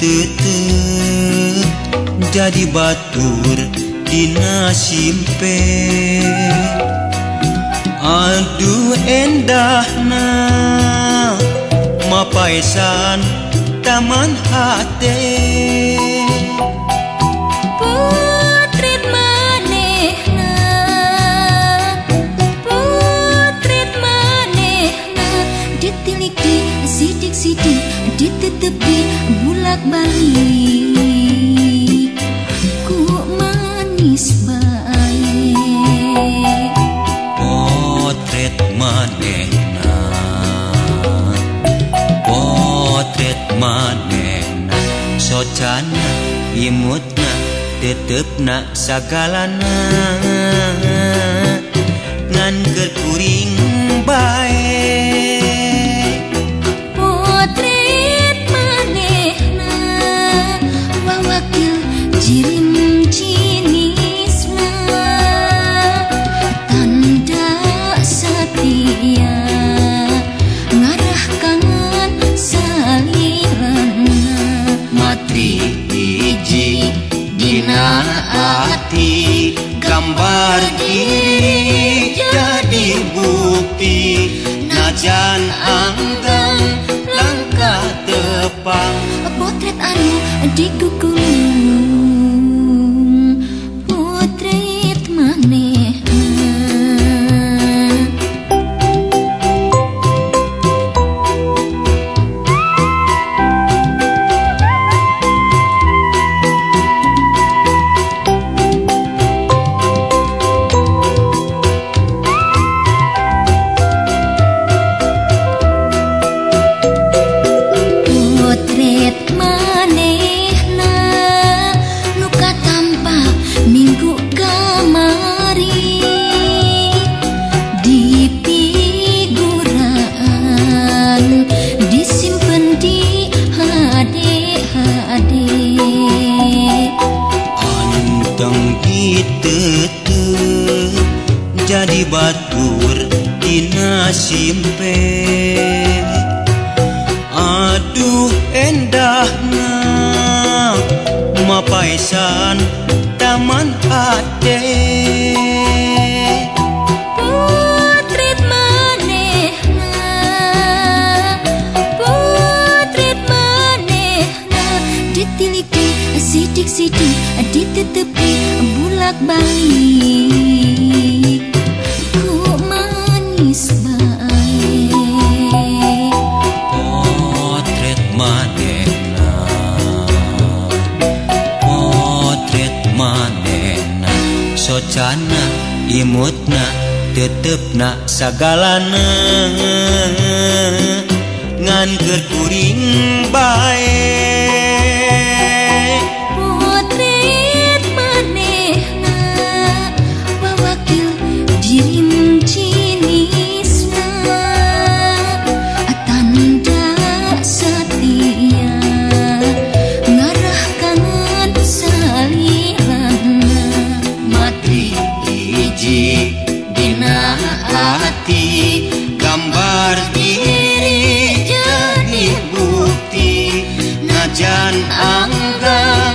tete jadi batur Dinasimpe Aduh endahna mapaisan taman hati balik ku manis baik. Potret manehna. Potret manehna. Socana imutna tetepna sagalana. Ngan keur kuring dina ati Gambar diri jadi bukti. Najan anggang langkah tepang Potret anu dikukum batur dina simpe Aduh endahna Mapaisan taman hati sidik-sidik Ditetepi bulak balik socana imutna tetepna sagalana. Ngan kuring baik hati Gambar diri jadi bukti. Najan anggang